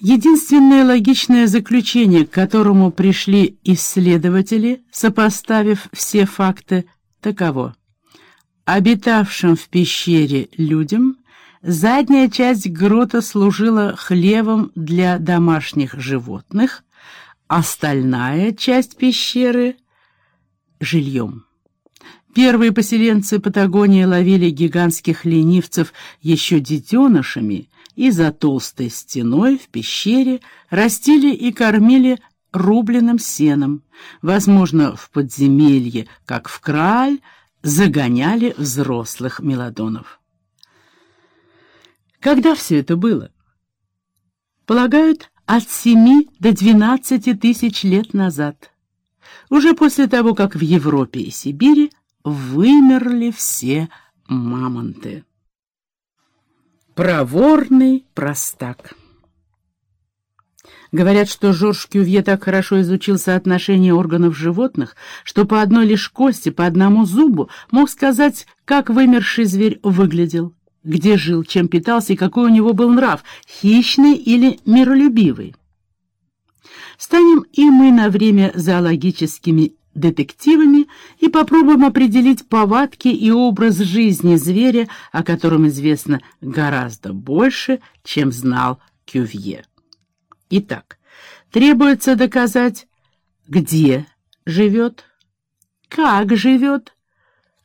Единственное логичное заключение, к которому пришли исследователи, сопоставив все факты, таково. Обитавшим в пещере людям задняя часть грота служила хлевом для домашних животных, остальная часть пещеры — жильем. Первые поселенцы Патагонии ловили гигантских ленивцев еще детенышами и за толстой стеной в пещере растили и кормили рубленным сеном. Возможно, в подземелье, как в Краль, загоняли взрослых мелодонов. Когда все это было? Полагают, от семи до двенадцати тысяч лет назад. Уже после того, как в Европе и Сибири вымерли все мамонты. Проворный простак. Говорят, что Жорж Кювье так хорошо изучил соотношение органов животных, что по одной лишь кости, по одному зубу мог сказать, как вымерший зверь выглядел, где жил, чем питался и какой у него был нрав, хищный или миролюбивый. Станем и мы на время зоологическими детективами и попробуем определить повадки и образ жизни зверя, о котором известно гораздо больше, чем знал Кювье. Итак, требуется доказать, где живет, как живет,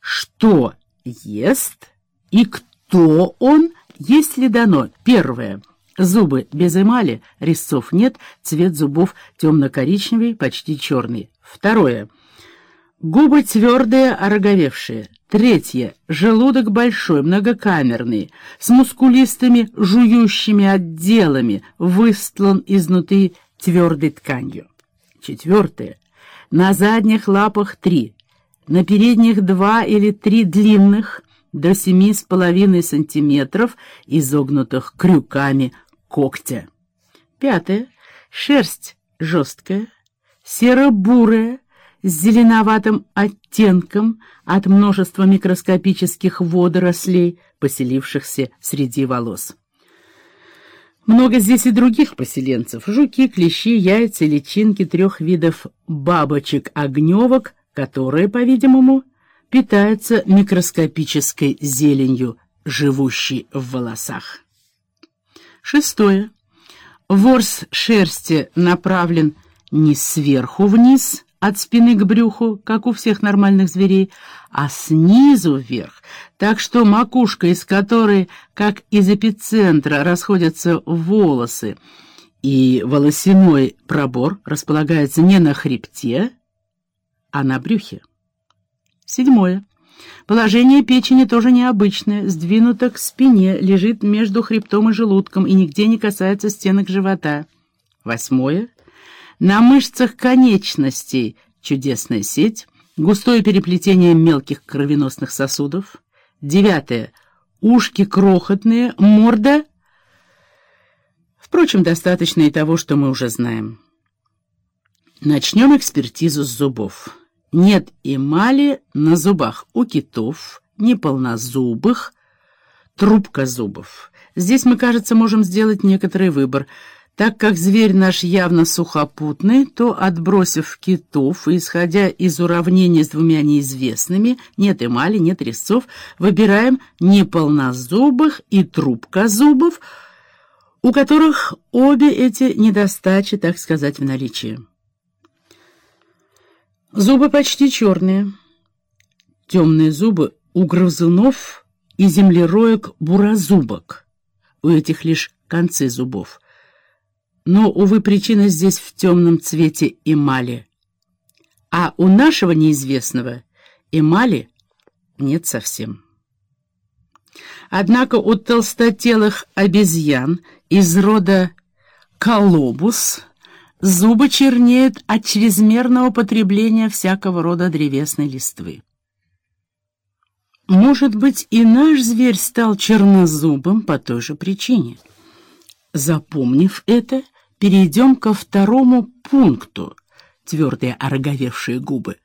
что ест и кто он, если дано первое – Зубы без эмали, резцов нет, цвет зубов темно-коричневый, почти черный. Второе. Губы твердые, ороговевшие. Третье. Желудок большой, многокамерный, с мускулистыми жующими отделами, выстлан изнутри твердой тканью. Четвертое. На задних лапах три, на передних два или три длинных, до семи с половиной сантиметров, изогнутых крюками когтя. Пятое. Шерсть жесткая, серо-бурая, с зеленоватым оттенком от множества микроскопических водорослей, поселившихся среди волос. Много здесь и других поселенцев. Жуки, клещи, яйца, личинки трех видов бабочек-огневок, которые, по-видимому, питаются микроскопической зеленью, живущей в волосах. Шестое. Ворс шерсти направлен не сверху вниз, от спины к брюху, как у всех нормальных зверей, а снизу вверх, так что макушка, из которой, как из эпицентра, расходятся волосы, и волосяной пробор располагается не на хребте, а на брюхе. Седьмое. Положение печени тоже необычное, сдвинуто к спине, лежит между хребтом и желудком и нигде не касается стенок живота. Восьмое. На мышцах конечностей чудесная сеть, густое переплетение мелких кровеносных сосудов. Девятое. Ушки крохотные, морда... Впрочем, достаточно и того, что мы уже знаем. Начнем экспертизу с зубов. Нет эмали на зубах у китов, неполнозубых, трубка зубов. Здесь мы, кажется, можем сделать некоторый выбор. Так как зверь наш явно сухопутный, то, отбросив китов и исходя из уравнения с двумя неизвестными, нет эмали, нет резцов, выбираем неполнозубых и трубкозубов, у которых обе эти недостачи, так сказать, в наличии. Зубы почти черные. Темные зубы у грызунов и землероек буразубок. У этих лишь концы зубов. Но, увы, причина здесь в темном цвете эмали. А у нашего неизвестного эмали нет совсем. Однако у толстотелых обезьян из рода колобус – Зубы чернеют от чрезмерного потребления всякого рода древесной листвы. Может быть, и наш зверь стал чернозубым по той же причине. Запомнив это, перейдем ко второму пункту, твердые ороговевшие губы,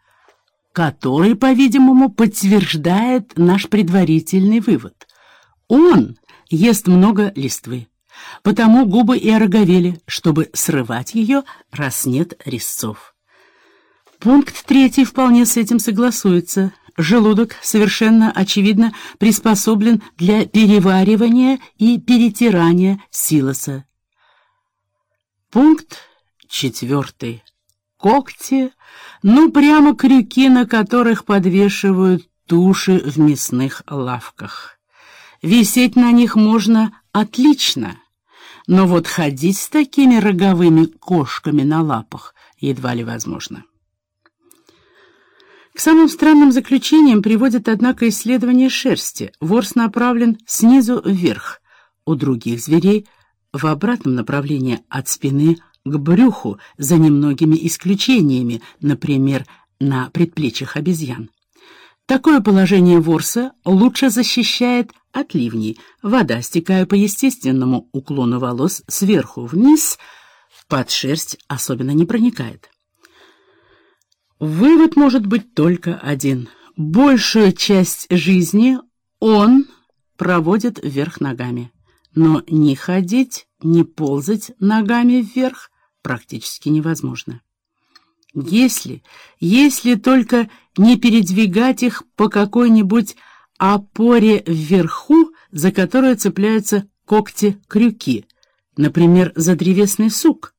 который, по-видимому, подтверждает наш предварительный вывод. Он ест много листвы потому губы и ороговели, чтобы срывать ее, раз нет резцов. Пункт третий вполне с этим согласуется. Желудок совершенно очевидно приспособлен для переваривания и перетирания силоса. Пункт четвертый. Когти, ну прямо крюки, на которых подвешивают туши в мясных лавках. Висеть на них можно отлично, но вот ходить с такими роговыми кошками на лапах едва ли возможно. К самым странным заключениям приводит, однако, исследование шерсти. Ворс направлен снизу вверх. У других зверей в обратном направлении от спины к брюху, за немногими исключениями, например, на предплечьях обезьян. Такое положение ворса лучше защищает от ливней. Вода, стекая по естественному уклону волос сверху вниз, под шерсть особенно не проникает. Вывод может быть только один. Большую часть жизни он проводит вверх ногами. Но ни ходить, ни ползать ногами вверх практически невозможно. Если, если только не передвигать их по какой-нибудь опоре вверху, за которую цепляются когти-крюки, например, за древесный сук,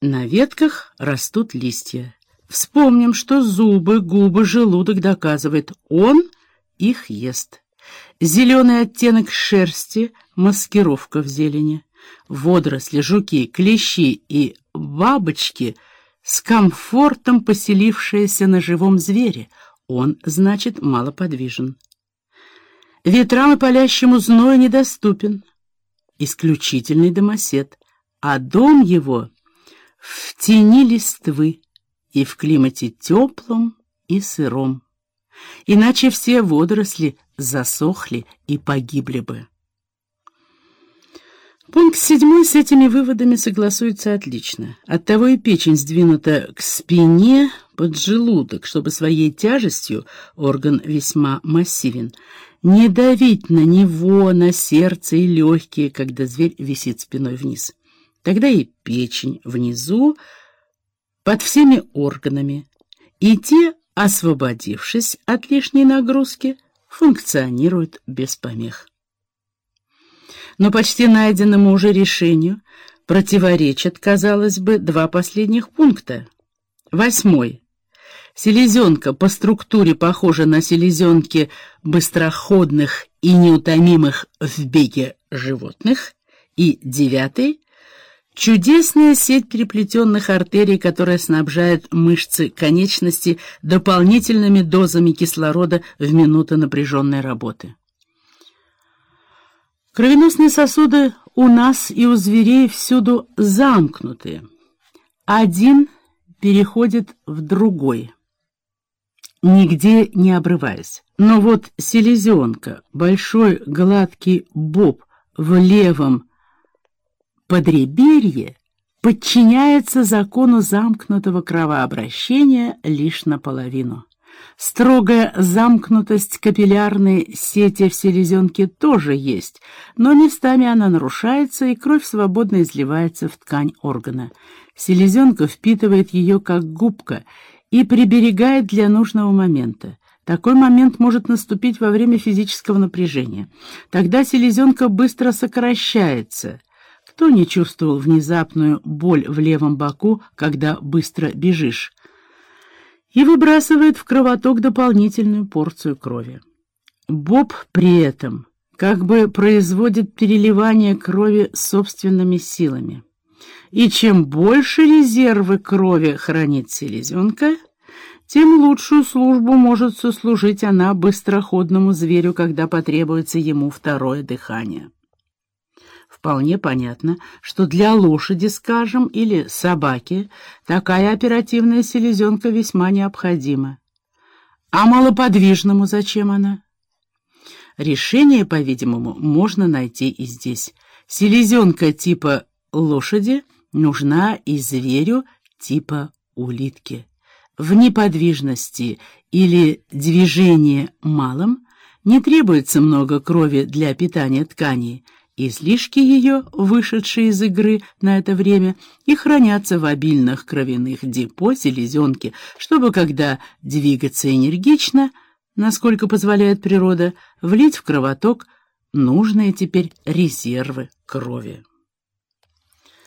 на ветках растут листья. Вспомним, что зубы, губы, желудок доказывает, он их ест. Зеленый оттенок шерсти — маскировка в зелени. Водоросли, жуки, клещи и бабочки с комфортом поселившиеся на живом звере. Он, значит, малоподвижен. Ветрам и палящему зною недоступен. Исключительный домосед. А дом его в тени листвы и в климате теплом и сыром. Иначе все водоросли засохли и погибли бы. Пункт седьмой с этими выводами согласуется отлично. Оттого и печень сдвинута к спине под желудок, чтобы своей тяжестью, орган весьма массивен, не давить на него, на сердце и легкие, когда зверь висит спиной вниз. Тогда и печень внизу, под всеми органами, и те, освободившись от лишней нагрузки, функционируют без помех. Но почти найденному уже решению противоречат, казалось бы, два последних пункта. Восьмой. Селезенка по структуре похожа на селезенки быстроходных и неутомимых в беге животных. И девятый. Чудесная сеть переплетенных артерий, которая снабжает мышцы конечности дополнительными дозами кислорода в минуты напряженной работы. Кровеносные сосуды у нас и у зверей всюду замкнуты. Один переходит в другой, нигде не обрываясь. Но вот селезенка, большой гладкий боб в левом Подреберье подчиняется закону замкнутого кровообращения лишь наполовину. Строгая замкнутость капиллярной сети в селезенке тоже есть, но местами она нарушается, и кровь свободно изливается в ткань органа. Селезенка впитывает ее как губка и приберегает для нужного момента. Такой момент может наступить во время физического напряжения. Тогда селезенка быстро сокращается – кто не чувствовал внезапную боль в левом боку, когда быстро бежишь? И выбрасывает в кровоток дополнительную порцию крови. Боб при этом как бы производит переливание крови собственными силами. И чем больше резервы крови хранит селезенка, тем лучшую службу может сослужить она быстроходному зверю, когда потребуется ему второе дыхание. Вполне понятно, что для лошади, скажем, или собаки такая оперативная селезенка весьма необходима. А малоподвижному зачем она? Решение, по-видимому, можно найти и здесь. Селезенка типа лошади нужна и зверю типа улитки. В неподвижности или движении малом не требуется много крови для питания тканей, Излишки ее, вышедшие из игры на это время, и хранятся в обильных кровяных депо селезенки, чтобы, когда двигаться энергично, насколько позволяет природа, влить в кровоток нужные теперь резервы крови.